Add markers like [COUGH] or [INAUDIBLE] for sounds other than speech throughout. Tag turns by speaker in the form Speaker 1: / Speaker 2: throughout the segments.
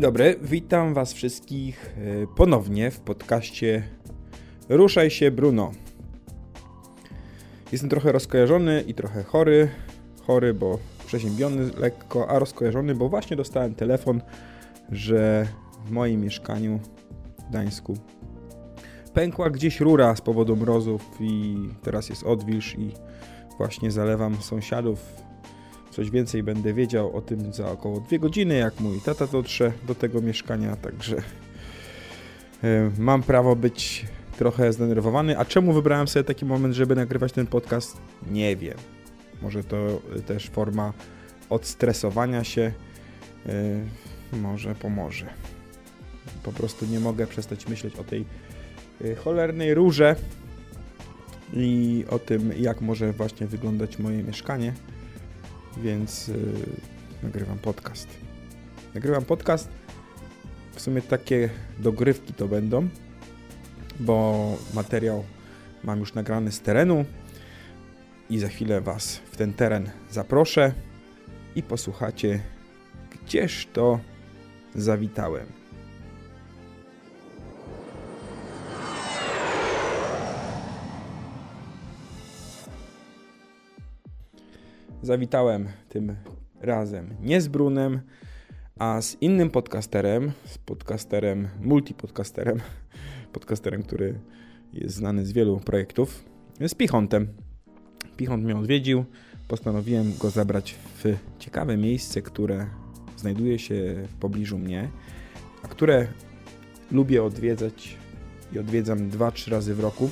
Speaker 1: Dzień dobry, witam Was wszystkich e, ponownie w podcaście Ruszaj się Bruno. Jestem trochę rozkojarzony i trochę chory. Chory, bo przeziębiony lekko, a rozkojarzony, bo właśnie dostałem telefon, że w moim mieszkaniu w Gdańsku pękła gdzieś rura z powodu mrozów i teraz jest odwilż i właśnie zalewam sąsiadów Coś więcej będę wiedział o tym za około dwie godziny, jak mój tata dotrze do tego mieszkania, także e, mam prawo być trochę zdenerwowany. A czemu wybrałem sobie taki moment, żeby nagrywać ten podcast? Nie wiem. Może to też forma odstresowania się. E, może pomoże. Po prostu nie mogę przestać myśleć o tej e, cholernej róże i o tym, jak może właśnie wyglądać moje mieszkanie więc yy, nagrywam podcast. Nagrywam podcast. W sumie takie dogrywki to będą, bo materiał mam już nagrany z terenu i za chwilę Was w ten teren zaproszę i posłuchacie, gdzież to zawitałem. Zawitałem tym razem nie z Brunem, a z innym podcasterem, z podcasterem, multipodcasterem, [LAUGHS] podcasterem, który jest znany z wielu projektów, z Pichontem. Pichont mnie odwiedził, postanowiłem go zabrać w ciekawe miejsce, które znajduje się w pobliżu mnie, a które lubię odwiedzać i odwiedzam 2-3 razy w roku.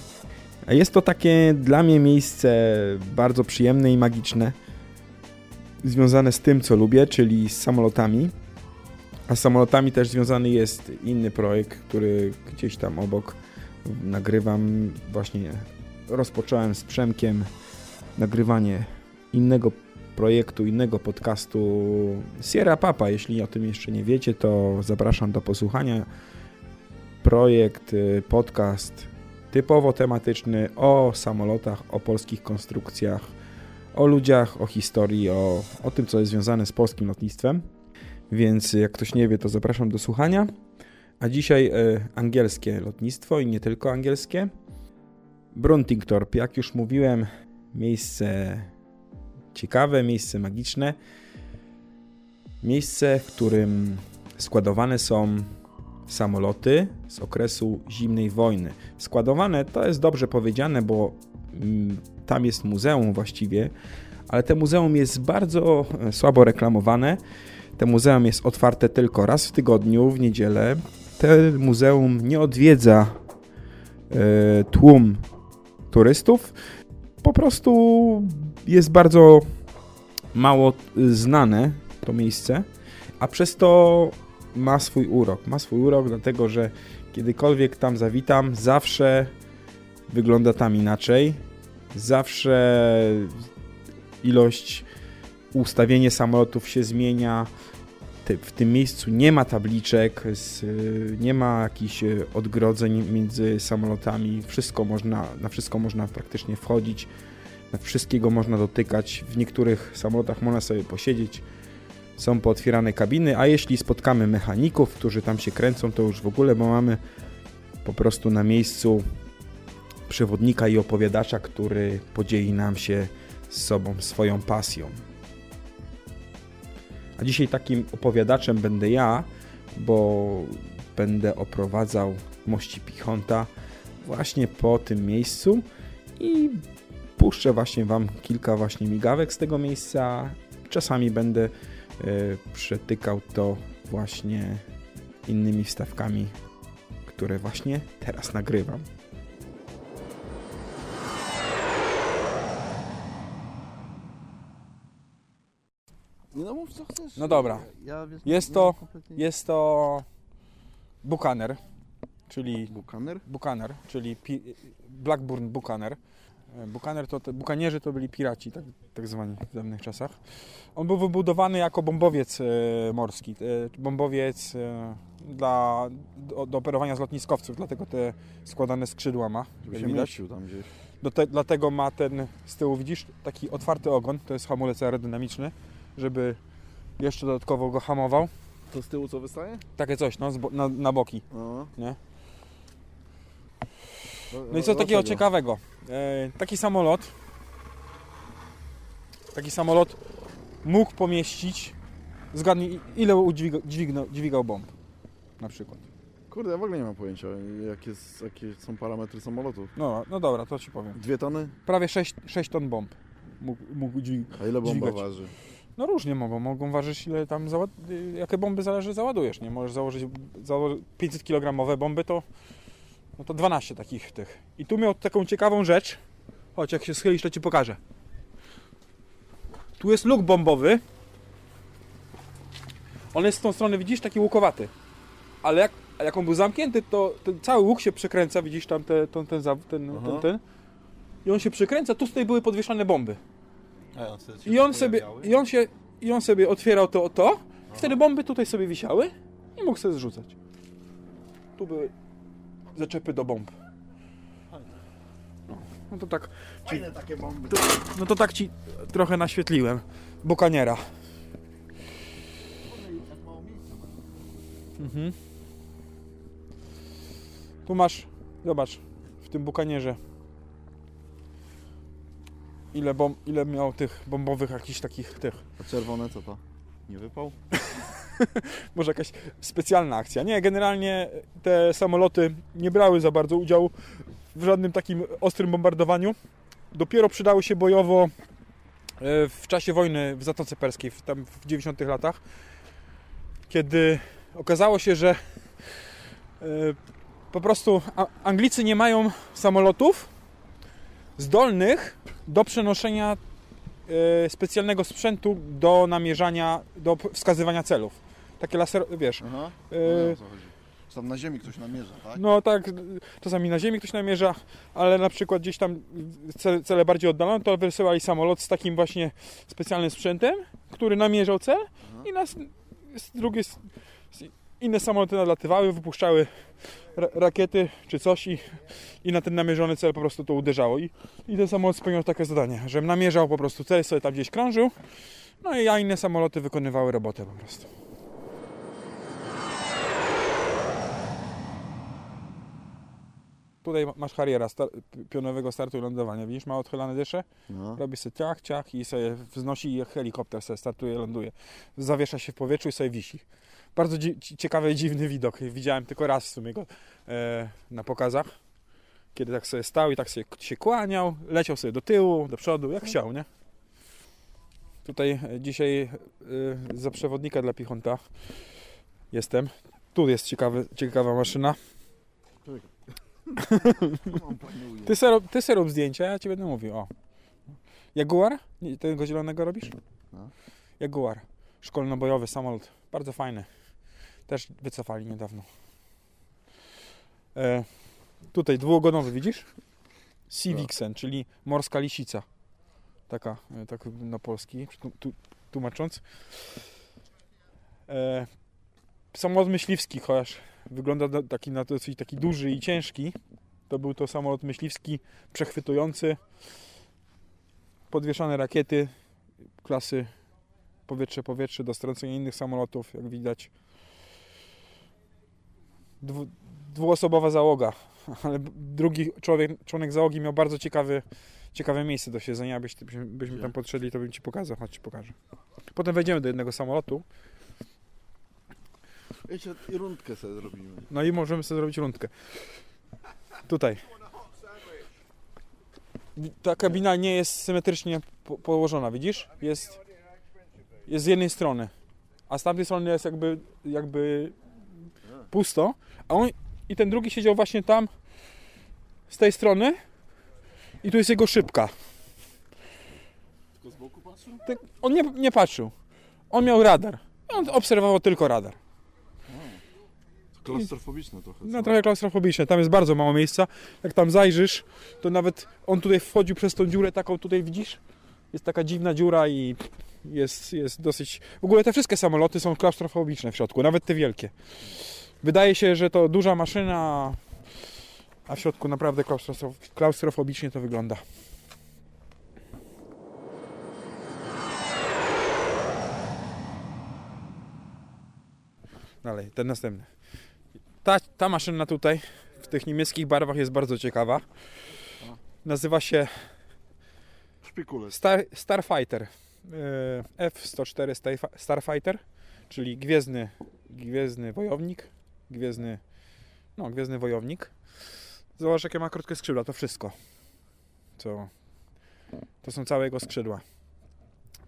Speaker 1: Jest to takie dla mnie miejsce bardzo przyjemne i magiczne związane z tym, co lubię, czyli z samolotami. A z samolotami też związany jest inny projekt, który gdzieś tam obok nagrywam. Właśnie rozpocząłem z Przemkiem nagrywanie innego projektu, innego podcastu Sierra Papa. Jeśli o tym jeszcze nie wiecie, to zapraszam do posłuchania. Projekt, y, podcast typowo tematyczny o samolotach, o polskich konstrukcjach, o ludziach, o historii, o, o tym, co jest związane z polskim lotnictwem. Więc jak ktoś nie wie, to zapraszam do słuchania. A dzisiaj y, angielskie lotnictwo i nie tylko angielskie. Bruntingthorpe, jak już mówiłem, miejsce ciekawe, miejsce magiczne. Miejsce, w którym składowane są samoloty z okresu zimnej wojny. Składowane to jest dobrze powiedziane, bo tam jest muzeum właściwie, ale te muzeum jest bardzo e, słabo reklamowane. Te muzeum jest otwarte tylko raz w tygodniu, w niedzielę. Te muzeum nie odwiedza y, tłum turystów. Po prostu jest bardzo mało znane to miejsce, a przez to ma swój urok. Ma swój urok, dlatego że kiedykolwiek tam zawitam, zawsze wygląda tam inaczej zawsze ilość, ustawienie samolotów się zmienia. W tym miejscu nie ma tabliczek, nie ma jakichś odgrodzeń między samolotami. Wszystko można, na wszystko można praktycznie wchodzić, wszystkiego można dotykać. W niektórych samolotach można sobie posiedzieć. Są pootwierane kabiny, a jeśli spotkamy mechaników, którzy tam się kręcą, to już w ogóle, bo mamy po prostu na miejscu przewodnika i opowiadacza, który podzieli nam się z sobą swoją pasją. A dzisiaj takim opowiadaczem będę ja, bo będę oprowadzał mości Pichonta właśnie po tym miejscu i puszczę właśnie Wam kilka właśnie migawek z tego miejsca. Czasami będę y, przetykał to właśnie innymi wstawkami które właśnie teraz nagrywam.
Speaker 2: Mów co chcesz.
Speaker 1: No dobra.
Speaker 2: Ja, wiesz,
Speaker 1: Jest
Speaker 2: nie
Speaker 1: to-
Speaker 2: kompletnie-
Speaker 1: Jest to Buchaner, czyli
Speaker 2: Bukaner?
Speaker 1: Buchaner, czyli pi- Blackburn Buchaner. E, Buchaner to, te, bukanierzy to byli piraci, tak, tak zwani w dawnych czasach. On był wybudowany jako bombowiec e, morski, e, bombowiec dla, do, do operowania z lotniskowców, dlatego te składane skrzydła ma,
Speaker 2: Żeby się mieścił tam gdzieś.
Speaker 1: Te, dlatego ma ten z tyłu, widzisz, taki otwarty ogon, to jest hamulec aerodynamiczny, żeby jeszcze dodatkowo go hamował.
Speaker 2: To z tyłu co wystaje?
Speaker 1: Takie coś, no, na, na boki.
Speaker 2: No.
Speaker 1: Nie?
Speaker 2: Do-
Speaker 1: No i co takiego ciekawego? E, taki samolot, taki samolot mógł pomieścić, zgadnij, ile udźwiga, dźwigno, dźwigał bomb na przykład.
Speaker 2: Kurde, ja w ogóle nie mam pojęcia, jakie, jakie są parametry samolotu.
Speaker 1: No, no dobra, to ci powiem.
Speaker 2: Dwie tony?
Speaker 1: Prawie 6, 6 ton bomb mógł, mógł.
Speaker 2: A ile bomba
Speaker 1: Dźwigać.
Speaker 2: waży?
Speaker 1: No różnie mogą, mogą ważyć ile tam, jakie bomby zależy załadujesz, nie? Możesz założyć zało... 500 kg bomby, to no to 12 takich tych. I tu miał taką ciekawą rzecz, chodź jak się schylisz to Ci pokażę. Tu jest luk bombowy, on jest z tą strony, widzisz, taki łukowaty, ale jak, jak on był zamknięty, to ten cały łuk się przekręca, widzisz tam te, ten, ten, ten,
Speaker 2: Aha.
Speaker 1: ten, ten, i on się przekręca, tu z tej były podwieszane bomby. I on sobie, i on się, i on sobie otwierał to, to, wtedy bomby tutaj sobie wisiały i mógł sobie zrzucać. Tu były zaczepy do bomb. No, no to tak,
Speaker 2: Fajne takie bomby.
Speaker 1: no to tak ci trochę naświetliłem. Bukaniera. Mhm. Tu masz, zobacz, w tym bukanierze. Ile, bom, ile miał tych bombowych jakichś takich tych.
Speaker 2: A czerwone co to? Nie wypał? [LAUGHS]
Speaker 1: może jakaś specjalna akcja. Nie, generalnie te samoloty nie brały za bardzo udziału w żadnym takim ostrym bombardowaniu. Dopiero przydały się bojowo e, w czasie wojny w Zatoce Perskiej, w, tam w 90 latach, kiedy okazało się, że e, po prostu Anglicy nie mają samolotów zdolnych do przenoszenia e, specjalnego sprzętu do namierzania, do wskazywania celów. Takie laser, wiesz,
Speaker 2: Aha. o co chodzi? Że Tam na ziemi ktoś namierza, tak?
Speaker 1: no tak, czasami na ziemi ktoś namierza, ale na przykład gdzieś tam cele, cele bardziej oddalone, to wysyłali samolot z takim właśnie specjalnym sprzętem, który namierzał cel i nas z drugiej inne samoloty nadlatywały, wypuszczały ra rakiety czy coś i, i na ten namierzony cel po prostu to uderzało. I, I ten samolot spełniał takie zadanie, że namierzał po prostu cel, sobie tam gdzieś krążył, no i a inne samoloty wykonywały robotę po prostu. Tutaj masz Harriera star pionowego startu i lądowania. Widzisz, ma odchylane dysze,
Speaker 2: No.
Speaker 1: robi sobie ciach, ciach i sobie wznosi i helikopter sobie startuje, ląduje. Zawiesza się w powietrzu i sobie wisi. Bardzo ciekawy i dziwny widok. Widziałem tylko raz w sumie go e, na pokazach, kiedy tak sobie stał i tak sobie się kłaniał, leciał sobie do tyłu, do przodu, jak chciał, nie? Tutaj e, dzisiaj e, za przewodnika dla Pichonta jestem. Tu jest ciekawy, ciekawa maszyna. Ty se, ty se rób zdjęcia, ja ci będę mówił. O. Jaguar? Tego zielonego robisz?
Speaker 2: No.
Speaker 1: Jaguar. Szkolno-bojowy samolot. Bardzo fajny. Też wycofali niedawno. E, tutaj dwuogonowy, widzisz? Sea. Vixen, czyli morska lisica. Taka, e, tak na polski, tłumacząc. E, samolot myśliwski, chociaż wygląda taki, na dosyć taki duży i ciężki. To był to samolot myśliwski przechwytujący podwieszane rakiety klasy powietrze-powietrze do strącenia innych samolotów, jak widać. Dwu, dwuosobowa załoga, [LAUGHS] ale drugi człowiek, członek załogi miał bardzo ciekawy, ciekawe miejsce do siedzenia. Abyś, byśmy, tam podszedli, to bym Ci pokazał. Chodź, Ci pokażę. Potem wejdziemy do jednego samolotu,
Speaker 2: i rundkę sobie zrobimy.
Speaker 1: no i możemy sobie zrobić rundkę. Tutaj. Ta kabina nie jest symetrycznie po położona, widzisz? Jest, jest z jednej strony, a z tamtej strony jest jakby, jakby pusto, a on, i ten drugi siedział właśnie tam z tej strony i tu jest jego szybka.
Speaker 2: Tylko z boku patrzył?
Speaker 1: Tak, On nie, nie patrzył. On miał radar. On obserwował tylko radar.
Speaker 2: Klaustrofobiczne trochę.
Speaker 1: No
Speaker 2: co?
Speaker 1: trochę klaustrofobiczne. Tam jest bardzo mało miejsca. Jak tam zajrzysz, to nawet on tutaj wchodził przez tą dziurę taką tutaj widzisz? Jest taka dziwna dziura i jest, jest dosyć... W ogóle te wszystkie samoloty są klaustrofobiczne w środku, nawet te wielkie. Wydaje się, że to duża maszyna, a w środku naprawdę klaustrofob- klaustrofobicznie to wygląda. Dalej, ten następny. Ta, ta maszyna tutaj w tych niemieckich barwach jest bardzo ciekawa. Nazywa się. Star, Starfighter. e, F-104 Starfi- Starfighter, czyli gwiezdny, gwiezdny wojownik. Gwiezdny, no, gwiezdny wojownik. Zobacz, jakie ma krótkie skrzydła, to wszystko. Co, to są całe jego skrzydła.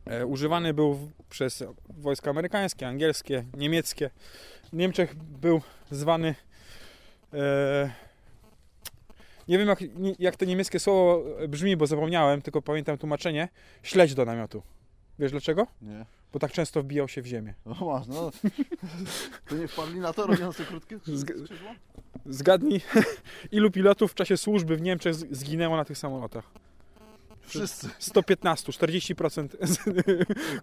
Speaker 1: E, używany był przez wojska amerykańskie, angielskie, niemieckie. W Niemczech był zwany e, nie wiem jak, jak to niemieckie słowo brzmi, bo zapomniałem, tylko pamiętam tłumaczenie. Śledź do namiotu. Wiesz dlaczego?
Speaker 2: Nie.
Speaker 1: Bo tak często wbijał się w ziemię.
Speaker 2: No masz, no. [LAUGHS] To nie wpadli na to robiąc te krótkie skrzydła?
Speaker 1: Zgadnij, [LAUGHS] ilu pilotów w czasie służby w Niemczech zginęło na tych samolotach?
Speaker 2: Wszyscy.
Speaker 1: 115, 40% z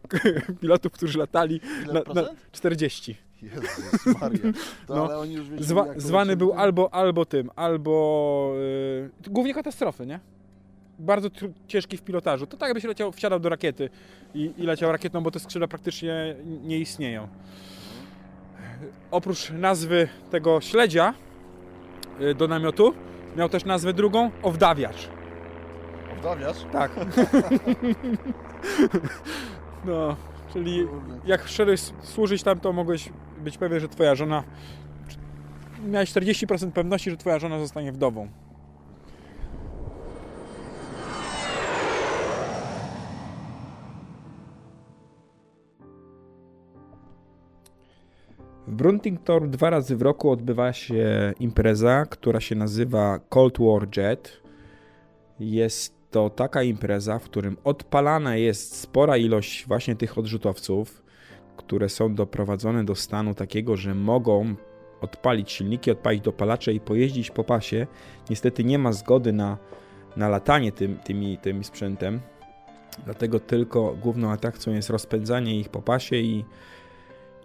Speaker 1: [LAUGHS] pilotów, którzy latali na, na
Speaker 2: procent?
Speaker 1: 40.
Speaker 2: Jezus Maria. To
Speaker 1: No.
Speaker 2: ale oni już wiedzieli,
Speaker 1: Zwa, zwany był albo, albo tym, albo yy, głównie katastrofy, nie? Bardzo ciężki w pilotażu. To tak jakbyś leciał, wsiadał do rakiety i, i leciał rakietą, bo te skrzydła praktycznie nie istnieją. Oprócz nazwy tego śledzia yy, do namiotu, miał też nazwę drugą, owdawiacz.
Speaker 2: Wdawiasz?
Speaker 1: Tak. [LAUGHS] no, czyli jak szedłeś służyć tam, to mogłeś być pewien, że twoja żona... Miałeś 40% pewności, że twoja żona zostanie wdową. Bruntington dwa razy w roku odbywa się impreza, która się nazywa Cold War Jet. Jest to taka impreza, w którym odpalana jest spora ilość właśnie tych odrzutowców, które są doprowadzone do stanu takiego, że mogą odpalić silniki, odpalić dopalacze i pojeździć po pasie. Niestety nie ma zgody na, na latanie tym, tymi, tym sprzętem, dlatego tylko główną atrakcją jest rozpędzanie ich po pasie i,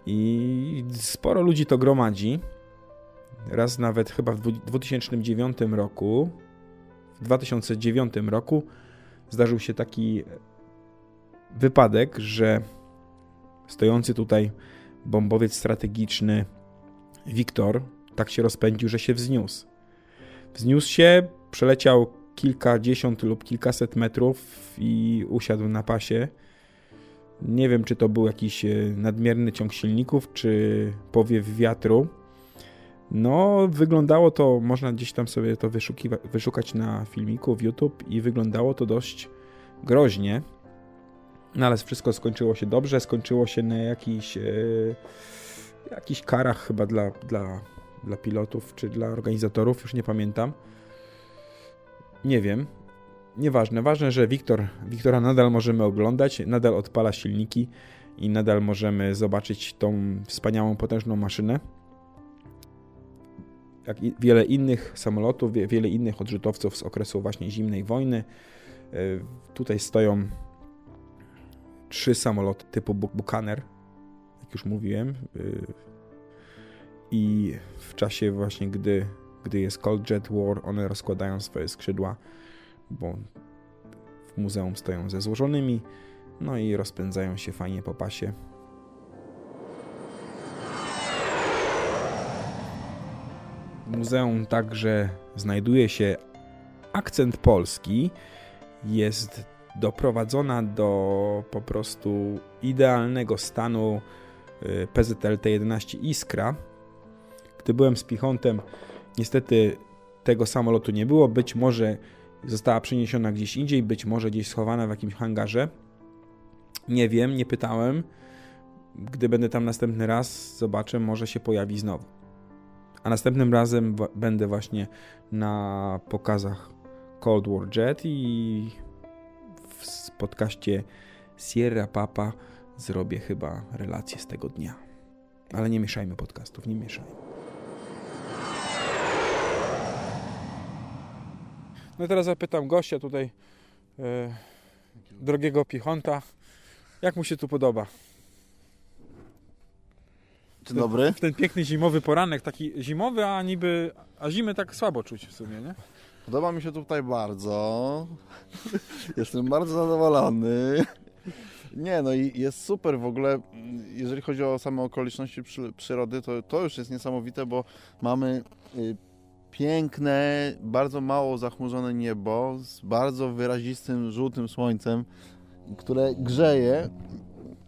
Speaker 1: i sporo ludzi to gromadzi. Raz nawet chyba w dwu- 2009 roku w 2009 roku zdarzył się taki wypadek, że stojący tutaj bombowiec strategiczny Wiktor tak się rozpędził, że się wzniósł. Wzniósł się, przeleciał kilkadziesiąt lub kilkaset metrów i usiadł na pasie. Nie wiem, czy to był jakiś e, nadmierny ciąg silników, czy powiew wiatru. No, wyglądało to, można gdzieś tam sobie to wyszukać na filmiku w YouTube i wyglądało to dość groźnie. No ale wszystko skończyło się dobrze, skończyło się na jakichś, e, jakichś karach chyba dla, dla, dla pilotów czy dla organizatorów, już nie pamiętam. Nie wiem. Nieważne. Ważne, że Wiktor, Wiktora nadal możemy oglądać, nadal odpala silniki i nadal możemy zobaczyć tą wspaniałą, potężną maszynę jak wiele innych samolotów, wie- wiele innych odrzutowców z okresu właśnie zimnej wojny. E, Tutaj stoją trzy samoloty typu Bu- Buccaneer, jak już mówiłem. E, I w czasie właśnie, gdy, gdy jest Cold Jet War, one rozkładają swoje skrzydła, bo w muzeum stoją ze złożonymi, no i rozpędzają się fajnie po pasie. W muzeum także znajduje się akcent polski. Jest doprowadzona do po prostu idealnego stanu y, PZL T11 Iskra. Gdy byłem z Pichontem, niestety tego samolotu nie było. Być może została przeniesiona gdzieś indziej, być może gdzieś schowana w jakimś hangarze. Nie wiem, nie pytałem. Gdy będę tam następny raz, zobaczę, może się pojawi znowu A następnym razem będę właśnie na pokazach Cold War Jet i w podcaście Sierra Papa zrobię chyba relację z tego dnia. Ale nie mieszajmy podcastów, nie mieszajmy. No i teraz zapytam gościa tutaj, e, drogiego Pichonta, jak mu się tu podoba?
Speaker 2: Dzień dobry.
Speaker 1: W ten piękny zimowy poranek, taki zimowy, a niby, a zimy tak słabo czuć w sumie, nie?
Speaker 2: Podoba mi się tutaj bardzo. Jestem bardzo zadowolony. Nie, no i jest super w ogóle, jeżeli chodzi o same okoliczności przy, przyrody, to, to już jest niesamowite, bo mamy y, piękne, bardzo mało zachmurzone niebo z bardzo wyrazistym, żółtym słońcem, które grzeje,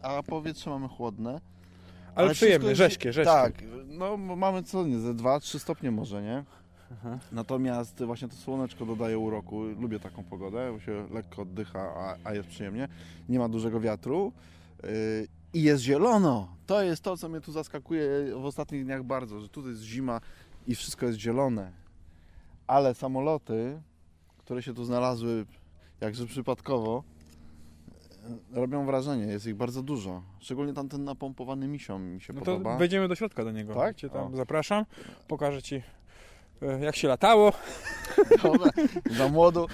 Speaker 2: a powietrze mamy chłodne.
Speaker 1: Ale,
Speaker 2: wszystko
Speaker 1: przyjemne,
Speaker 2: jest-
Speaker 1: rzeźkie, rzeźkie.
Speaker 2: Tak, no mamy co nie, ze 2-3 stopnie może, nie?
Speaker 1: Aha.
Speaker 2: Natomiast właśnie to słoneczko dodaje uroku. Lubię taką pogodę, bo się lekko oddycha, a, a jest przyjemnie. Nie ma dużego wiatru yy, i jest zielono. To jest to, co mnie tu zaskakuje w ostatnich dniach bardzo, że tutaj jest zima i wszystko jest zielone. Ale samoloty, które się tu znalazły jakże przypadkowo, yy, robią wrażenie. Jest ich bardzo dużo. Szczególnie tamten napompowany misią mi się
Speaker 1: No to
Speaker 2: podoba.
Speaker 1: wejdziemy do środka do niego.
Speaker 2: Tak?
Speaker 1: Cię tam
Speaker 2: O.
Speaker 1: zapraszam, pokażę Ci e, jak się latało. [LAUGHS]
Speaker 2: Dobra, za młodu.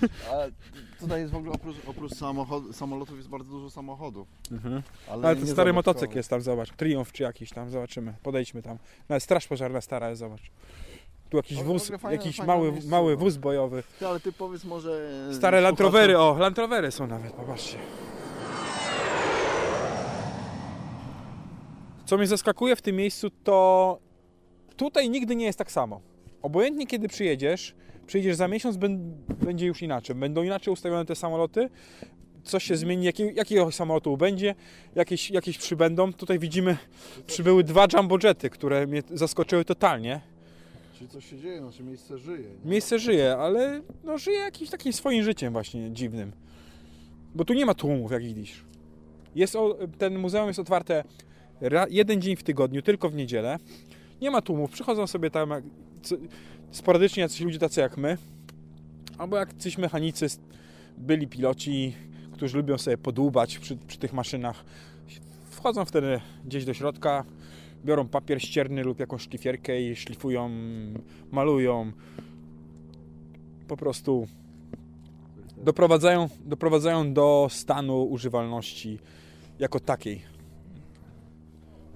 Speaker 2: Tutaj jest w ogóle oprócz, oprócz samochod, samolotów jest bardzo dużo samochodów.
Speaker 1: Ale,
Speaker 2: Ale,
Speaker 1: to
Speaker 2: nie
Speaker 1: stary motocykl jest tam, zobacz. Triumf czy jakiś tam, zobaczymy. Podejdźmy tam. Nawet straż pożarna stara jest, zobacz. Tu jakiś
Speaker 2: W
Speaker 1: wóz,
Speaker 2: ogóle fajne-
Speaker 1: jakiś
Speaker 2: fajne
Speaker 1: mały,
Speaker 2: miejsce,
Speaker 1: mały
Speaker 2: no.
Speaker 1: wóz bojowy.
Speaker 2: Ty, ale ty powiedz może...
Speaker 1: Stare Land Rovery, o, Land Rovery są nawet, popatrzcie. Co mnie zaskakuje w tym miejscu, to tutaj nigdy nie jest tak samo. Obojętnie kiedy przyjedziesz, przyjedziesz za miesiąc, będzie już inaczej. Będą inaczej ustawione te samoloty, coś się zmieni, jaki, jakiego samolotu będzie, jakieś, jakieś przybędą. Tutaj widzimy, przybyły dwa jumbo jety, które mnie zaskoczyły totalnie.
Speaker 2: Czyli coś się dzieje, nasze miejsce żyje. nie?
Speaker 1: Miejsce żyje, ale no, żyje jakimś takim swoim życiem właśnie dziwnym. Bo tu nie ma tłumów, jak widzisz. Jest o, ten muzeum jest otwarte jeden dzień w tygodniu, tylko w niedzielę. Nie ma tłumów, przychodzą sobie tam jak- sporadycznie jacyś ludzie tacy jak my, albo jak jacyś mechanicy, byli piloci, którzy lubią sobie podłubać przy, przy tych maszynach. Wchodzą wtedy gdzieś do środka, biorą papier ścierny lub jakąś szlifierkę i szlifują, malują. Po prostu doprowadzają, doprowadzają do stanu używalności jako takiej.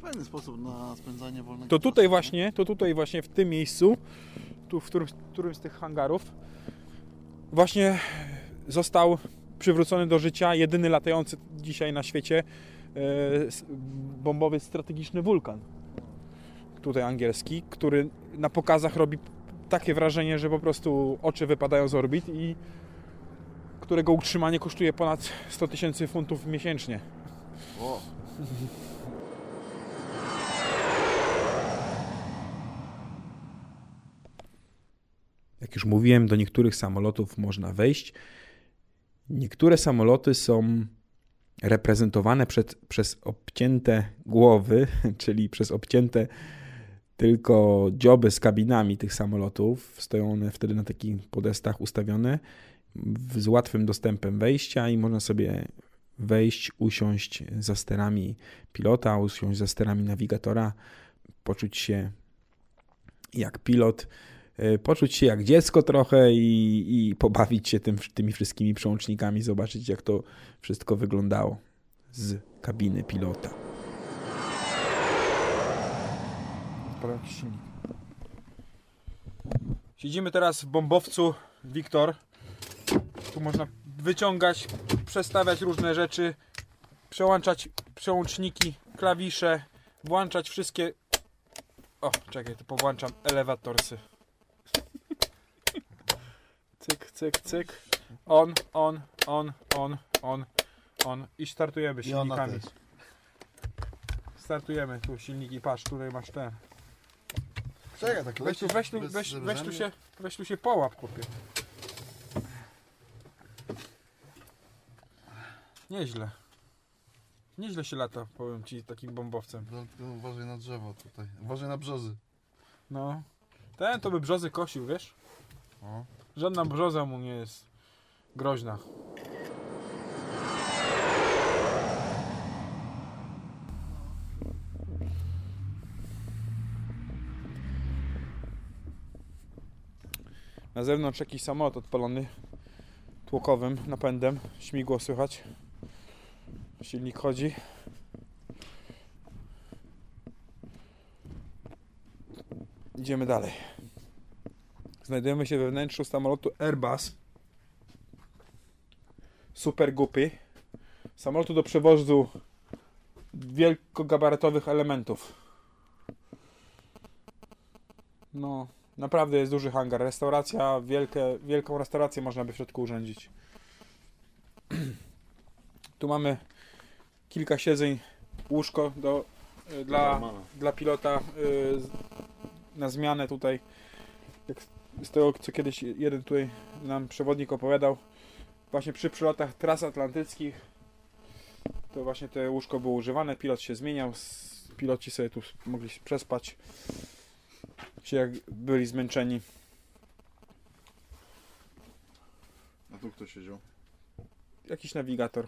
Speaker 2: Fajny sposób na spędzanie wolnego
Speaker 1: To
Speaker 2: czasu,
Speaker 1: tutaj
Speaker 2: nie?
Speaker 1: właśnie, to tutaj właśnie w tym miejscu, tu w którym, którym z tych hangarów, właśnie został przywrócony do życia jedyny latający dzisiaj na świecie e, bombowy strategiczny wulkan. Tutaj angielski, który na pokazach robi takie wrażenie, że po prostu oczy wypadają z orbit i którego utrzymanie kosztuje ponad 100 tysięcy funtów miesięcznie.
Speaker 2: O,
Speaker 1: Jak już mówiłem, do niektórych samolotów można wejść. Niektóre samoloty są reprezentowane przed, przez obcięte głowy, [LAUGHS] czyli przez obcięte tylko dzioby z kabinami tych samolotów. Stoją one wtedy na takich podestach ustawione z łatwym dostępem wejścia i można sobie wejść, usiąść za sterami pilota, usiąść za sterami nawigatora, poczuć się jak pilot poczuć się jak dziecko trochę i, i pobawić się tym, tymi wszystkimi przełącznikami, zobaczyć jak to wszystko wyglądało z kabiny pilota. Siedzimy teraz w bombowcu Wiktor. Tu można wyciągać, przestawiać różne rzeczy, przełączać przełączniki, klawisze, włączać wszystkie o, czekaj, to powłączam elewatorsy. Cyk, cyk, cyk. On, on, on, on, on, on. I startujemy
Speaker 2: I ona
Speaker 1: silnikami.
Speaker 2: też.
Speaker 1: Startujemy tu silniki, patrz, tutaj masz ten.
Speaker 2: Czekaj, tak
Speaker 1: Weź tu, weź tu,
Speaker 2: bez
Speaker 1: weź, weź tu się, weź tu się połap, chłopie. Nieźle. Nieźle się lata, powiem ci, takim bombowcem.
Speaker 2: No, tylko Uważaj na drzewo tutaj. Uważaj na brzozy.
Speaker 1: No. Ten to by brzozy kosił, wiesz? Żadna brzoza mu nie jest groźna. Na zewnątrz jakiś samolot odpalony tłokowym napędem. Śmigło słychać. Silnik chodzi. Idziemy dalej. Znajdujemy się we wnętrzu samolotu Airbus Super Gupy. Samolotu do przewozu wielkogabarytowych elementów. No, naprawdę jest duży hangar. Restauracja, wielkie, wielką restaurację można by w środku urządzić. [CLEARS THROAT] Tu mamy kilka siedzeń, łóżko do, y, dla, dla pilota y, na zmianę tutaj. Jak z- tego, co kiedyś jeden tutaj nam przewodnik opowiadał, właśnie przy przylotach tras atlantyckich, to właśnie te łóżko było używane, pilot się zmieniał, piloci sobie tu mogli przespać, się jak byli zmęczeni.
Speaker 2: A tu kto siedział?
Speaker 1: Jakiś nawigator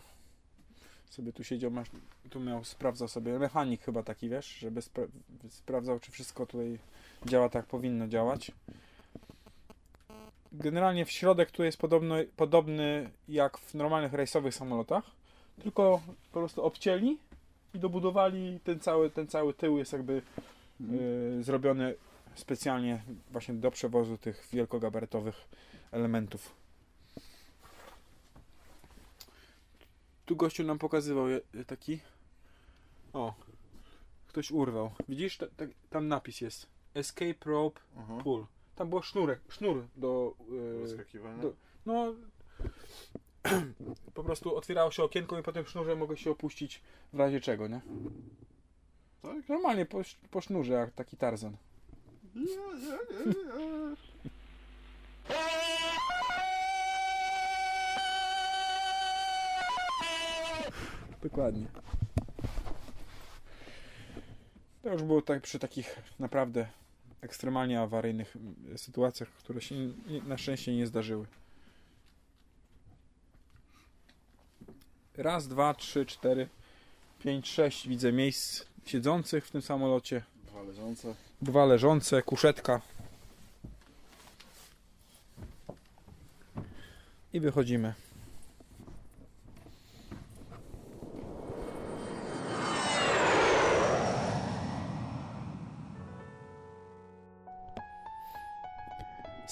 Speaker 1: sobie tu siedział, masz, tu miał, sprawdzał sobie, mechanik chyba taki, wiesz, żeby spra- sprawdzał, czy wszystko tutaj działa tak, powinno działać. Generalnie w środek tu jest podobny, podobny jak w normalnych rejsowych samolotach, tylko po prostu obcięli i dobudowali ten cały, ten cały tył jest jakby y, zrobiony specjalnie właśnie do przewozu tych wielkogabarytowych elementów. Tu gościu nam pokazywał taki. O, ktoś urwał. Widzisz, ta, ta, tam napis jest. Escape rope
Speaker 2: Aha.
Speaker 1: pull. Tam był sznurek, sznur do. Yy,
Speaker 2: Rozskakiwania?
Speaker 1: do- no. [CLEARS THROAT] po prostu otwierało się okienko i po tym sznurze mogę się opuścić w razie czego, nie?
Speaker 2: Tak?
Speaker 1: Normalnie po, po sznurze, jak taki Tarzan.
Speaker 2: Ja, ja, ja, ja.
Speaker 1: Dokładnie. To już było tak przy takich naprawdę ekstremalnie awaryjnych mm, sytuacjach, które się na szczęście nie zdarzyły. Raz, dwa, trzy, cztery, pięć, sześć widzę miejsc siedzących w tym samolocie.
Speaker 2: Dwa leżące.
Speaker 1: Dwa leżące, kuszetka. I wychodzimy.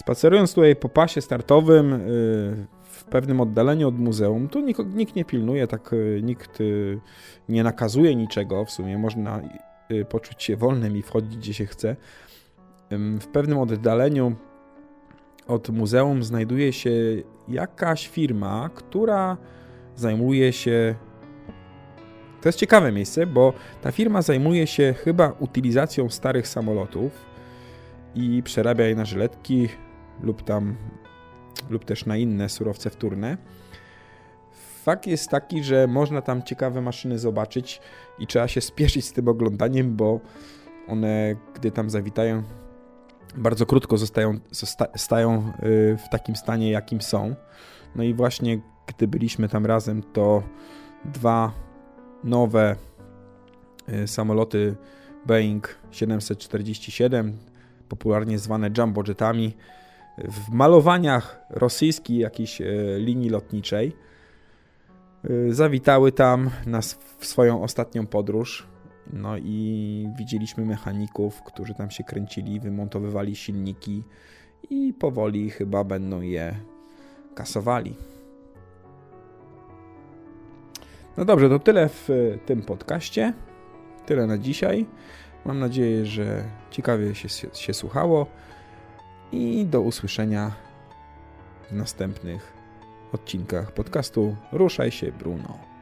Speaker 1: Spacerując tutaj po pasie startowym yy, w pewnym oddaleniu od muzeum, tu nikt, nie pilnuje, tak yy, nikt yy, nie nakazuje niczego. W sumie można poczuć się wolnym i wchodzić gdzie się chce. W pewnym oddaleniu od muzeum znajduje się jakaś firma, która zajmuje się. To jest ciekawe miejsce, bo ta firma zajmuje się chyba utylizacją starych samolotów i przerabia je na żyletki lub tam lub też na inne surowce wtórne. Fakt jest taki, że można tam ciekawe maszyny zobaczyć i trzeba się [LAUGHS] spieszyć z tym oglądaniem, bo one, gdy tam zawitają, bardzo krótko zostają, zosta, stają y, w takim stanie, jakim są. No i właśnie, gdy byliśmy tam razem, to dwa nowe y, samoloty Boeing 747, popularnie zwane jumbo jetami, w malowaniach rosyjskiej jakiejś y, linii lotniczej y, zawitały tam na swoją ostatnią podróż. No i widzieliśmy mechaników, którzy tam się kręcili, wymontowywali silniki i powoli chyba będą je kasowali. No dobrze, to tyle w e, tym podcaście. Tyle na dzisiaj. Mam nadzieję, że ciekawie się, się słuchało i do usłyszenia w następnych odcinkach podcastu Ruszaj się Bruno.